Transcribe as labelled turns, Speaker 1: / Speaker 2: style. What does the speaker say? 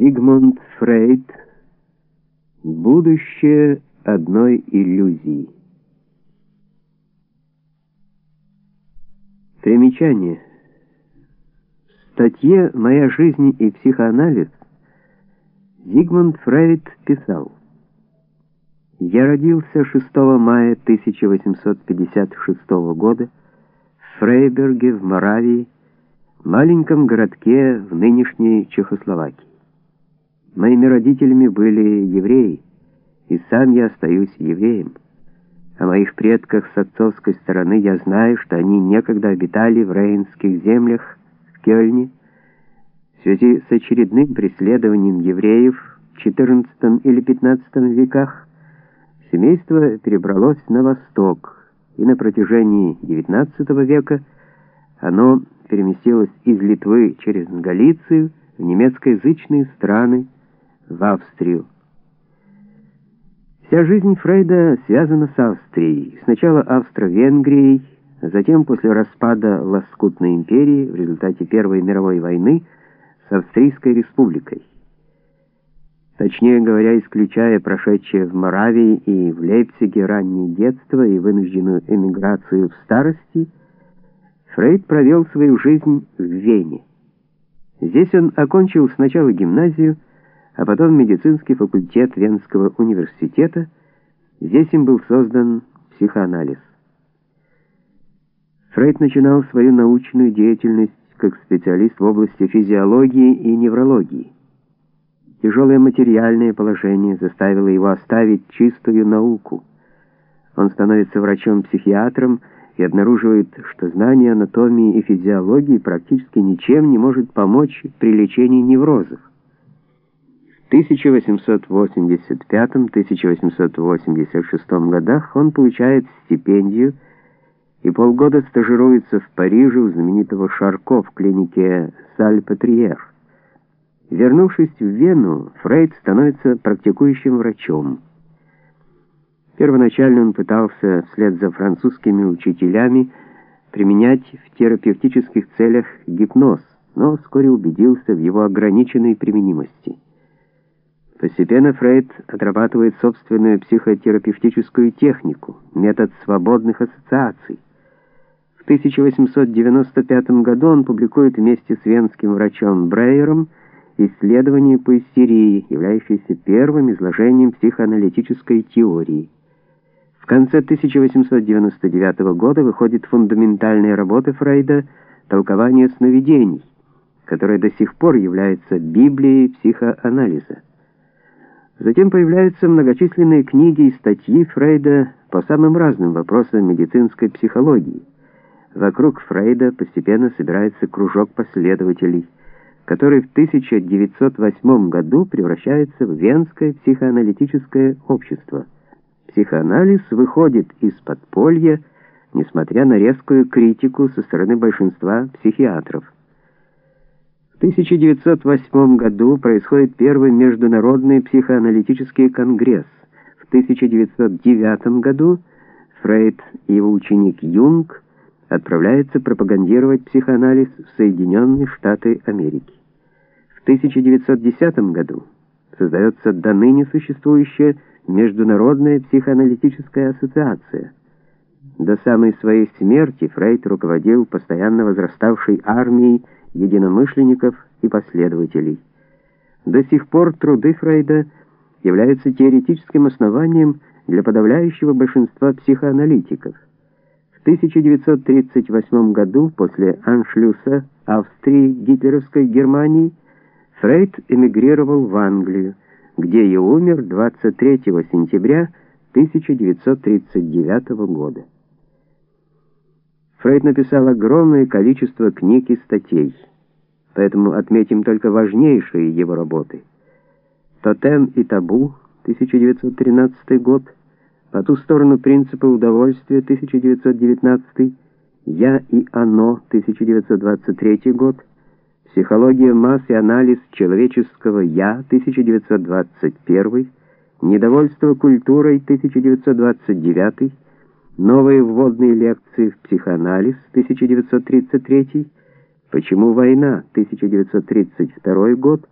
Speaker 1: Зигмунд Фрейд. Будущее одной иллюзии. Примечание. В статье «Моя жизнь и психоанализ» Зигмунд Фрейд писал. «Я родился 6 мая 1856 года в Фрейберге в Моравии, маленьком городке в нынешней Чехословакии. Моими родителями были евреи, и сам я остаюсь евреем. О моих предках с отцовской стороны я знаю, что они некогда обитали в рейнских землях, в Кёльне, в связи с очередным преследованием евреев в XIV или XV веках. Семейство перебралось на восток, и на протяжении XIX века оно переместилось из Литвы через Галицию в немецкоязычные страны, в Австрию. Вся жизнь Фрейда связана с Австрией. Сначала Австро-Венгрией, затем после распада Лоскутной империи в результате Первой мировой войны с Австрийской республикой. Точнее говоря, исключая прошедшее в Моравии и в Лейпциге раннее детство и вынужденную эмиграцию в старости, Фрейд провел свою жизнь в Вене. Здесь он окончил сначала гимназию, а потом медицинский факультет Венского университета. Здесь им был создан психоанализ. Фрейд начинал свою научную деятельность как специалист в области физиологии и неврологии. Тяжелое материальное положение заставило его оставить чистую науку. Он становится врачом-психиатром и обнаруживает, что знание анатомии и физиологии практически ничем не может помочь при лечении неврозов. 1885-1886 годах он получает стипендию и полгода стажируется в Париже у знаменитого Шарко в клинике Сальпетриер. Вернувшись в Вену, Фрейд становится практикующим врачом. Первоначально он пытался вслед за французскими учителями применять в терапевтических целях гипноз, но вскоре убедился в его ограниченной применимости. Постепенно Фрейд отрабатывает собственную психотерапевтическую технику, метод свободных ассоциаций. В 1895 году он публикует вместе с венским врачом Брейером исследование по истерии, являющееся первым изложением психоаналитической теории. В конце 1899 года выходит фундаментальная работа Фрейда «Толкование сновидений», которая до сих пор является Библией психоанализа. Затем появляются многочисленные книги и статьи Фрейда по самым разным вопросам медицинской психологии. Вокруг Фрейда постепенно собирается кружок последователей, который в 1908 году превращается в Венское психоаналитическое общество. Психоанализ выходит из подполья, несмотря на резкую критику со стороны большинства психиатров. 1908 году происходит первый международный психоаналитический конгресс. В 1909 году Фрейд и его ученик Юнг отправляются пропагандировать психоанализ в Соединенные Штаты Америки. В 1910 году создается до ныне существующая Международная психоаналитическая ассоциация. До самой своей смерти Фрейд руководил постоянно возраставшей армией единомышленников и последователей. До сих пор труды Фрейда являются теоретическим основанием для подавляющего большинства психоаналитиков. В 1938 году, после аншлюса Австрии гитлеровской Германии, Фрейд эмигрировал в Англию, где и умер 23 сентября 1939 года. Фрейд написал огромное количество книг и статей, поэтому отметим только важнейшие его работы. «Тотем и табу» 1913 год, «По ту сторону принципа удовольствия» 1919, «Я и оно» 1923 год, «Психология масс и анализ человеческого «я» 1921, «Недовольство культурой» 1929, Новые вводные лекции в психоанализ, 1933, Почему война, 1932 год,